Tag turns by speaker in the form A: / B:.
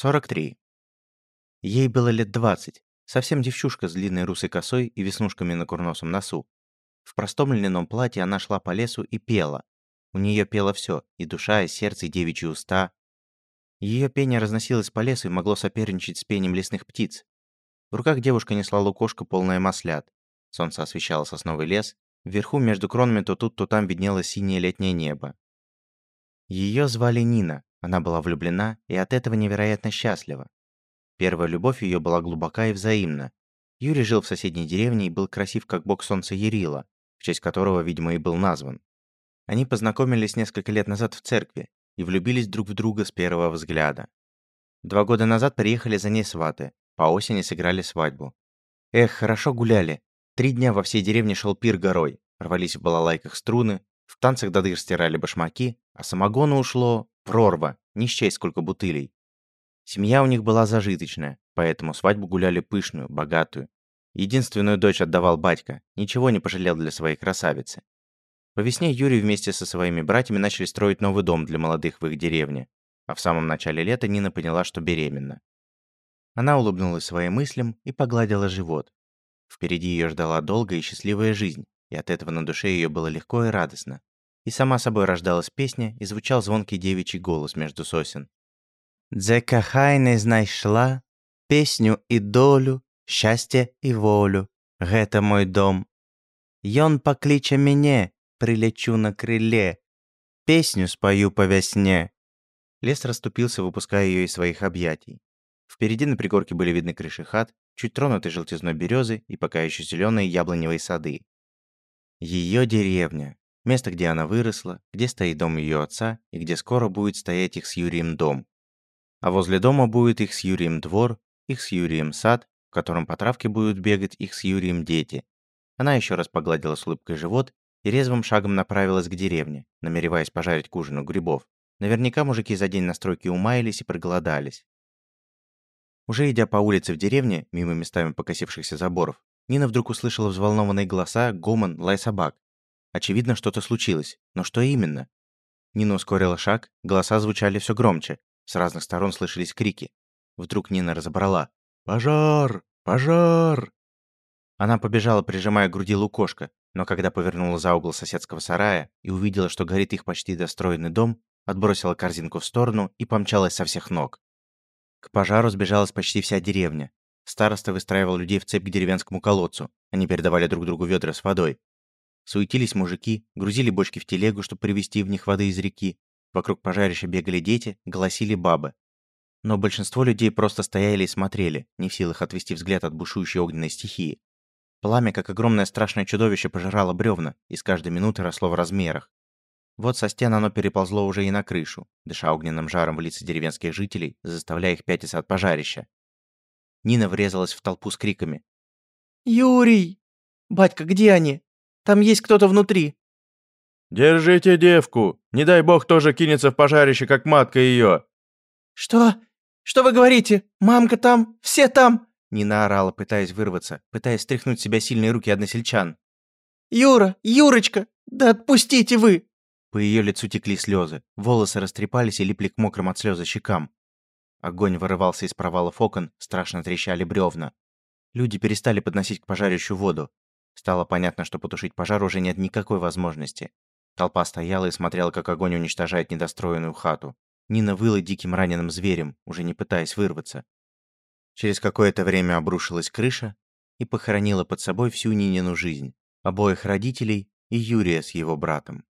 A: 43. Ей было лет 20, совсем девчушка с длинной русой косой и веснушками на курносом носу. В простом льняном платье она шла по лесу и пела. У нее пело все, и душа, и сердце, и девичьи уста. Ее пение разносилось по лесу и могло соперничать с пением лесных птиц. В руках девушка несла лукошко, полное маслят. Солнце освещало сосновый лес. Вверху между кронами то тут, то там виднелось синее летнее небо. Ее звали Нина. Она была влюблена и от этого невероятно счастлива. Первая любовь ее была глубока и взаимна. Юрий жил в соседней деревне и был красив, как бог солнца Ярила, в честь которого, видимо, и был назван. Они познакомились несколько лет назад в церкви и влюбились друг в друга с первого взгляда. Два года назад приехали за ней сваты, по осени сыграли свадьбу. Эх, хорошо гуляли. Три дня во всей деревне шел пир горой, рвались в балалайках струны, в танцах до дыр стирали башмаки, а самогона ушло прорва, не счесть сколько бутылей. Семья у них была зажиточная, поэтому свадьбу гуляли пышную, богатую. Единственную дочь отдавал батька, ничего не пожалел для своей красавицы. По весне Юрий вместе со своими братьями начали строить новый дом для молодых в их деревне, а в самом начале лета Нина поняла, что беременна. Она улыбнулась своим мыслям и погладила живот. Впереди ее ждала долгая и счастливая жизнь, и от этого на душе ее было легко и радостно. И сама собой рождалась песня, и звучал звонкий девичий голос между сосен. «Дзека хайне знайшла песню и долю, счастье и волю. Гэта мой дом. Ён поклича мяне, прилечу на крыле, песню спою по весне». Лес расступился, выпуская ее из своих объятий. Впереди на пригорке были видны крыши хат, чуть тронутые желтизной березы и пока еще зеленые яблоневые сады. Ее деревня. Место, где она выросла, где стоит дом ее отца и где скоро будет стоять их с Юрием дом. А возле дома будет их с Юрием двор, их с Юрием сад, в котором по травке будут бегать их с Юрием дети. Она еще раз погладила с улыбкой живот и резвым шагом направилась к деревне, намереваясь пожарить к ужину грибов. Наверняка мужики за день на стройке умаялись и проголодались. Уже идя по улице в деревне, мимо местами покосившихся заборов, Нина вдруг услышала взволнованные голоса, гомон, лай собак. Очевидно, что-то случилось. Но что именно? Нина ускорила шаг, голоса звучали все громче. С разных сторон слышались крики. Вдруг Нина разобрала. «Пожар! Пожар!» Она побежала, прижимая к груди лукошко, но когда повернула за угол соседского сарая и увидела, что горит их почти достроенный дом, отбросила корзинку в сторону и помчалась со всех ног. К пожару сбежалась почти вся деревня. Староста выстраивал людей в цепь к деревенскому колодцу. Они передавали друг другу ведра с водой. Суетились мужики, грузили бочки в телегу, чтобы привезти в них воды из реки. Вокруг пожарища бегали дети, голосили бабы. Но большинство людей просто стояли и смотрели, не в силах отвести взгляд от бушующей огненной стихии. Пламя, как огромное страшное чудовище, пожирало бревна и с каждой минуты росло в размерах. Вот со стен оно переползло уже и на крышу, дыша огненным жаром в лица деревенских жителей, заставляя их пятиться от пожарища. Нина врезалась в толпу с криками.
B: «Юрий! Батька, где они? Там есть кто-то внутри!»
C: «Держите девку! Не дай бог тоже кинется в пожарище, как матка ее!»
B: «Что? Что вы говорите? Мамка там? Все там?»
A: Нина орала, пытаясь вырваться, пытаясь стряхнуть с себя сильные руки односельчан.
B: «Юра! Юрочка! Да отпустите вы!»
A: По ее лицу текли слезы, волосы растрепались и липли к мокрым от слезы щекам. Огонь вырывался из провалов окон, страшно трещали бревна. Люди перестали подносить к пожарищу воду. Стало понятно, что потушить пожар уже нет никакой возможности. Толпа стояла и смотрела, как огонь уничтожает недостроенную хату. Нина выла диким раненым зверем, уже не пытаясь вырваться. Через какое-то время обрушилась крыша и похоронила под собой всю Нинину жизнь, обоих родителей и Юрия с его братом.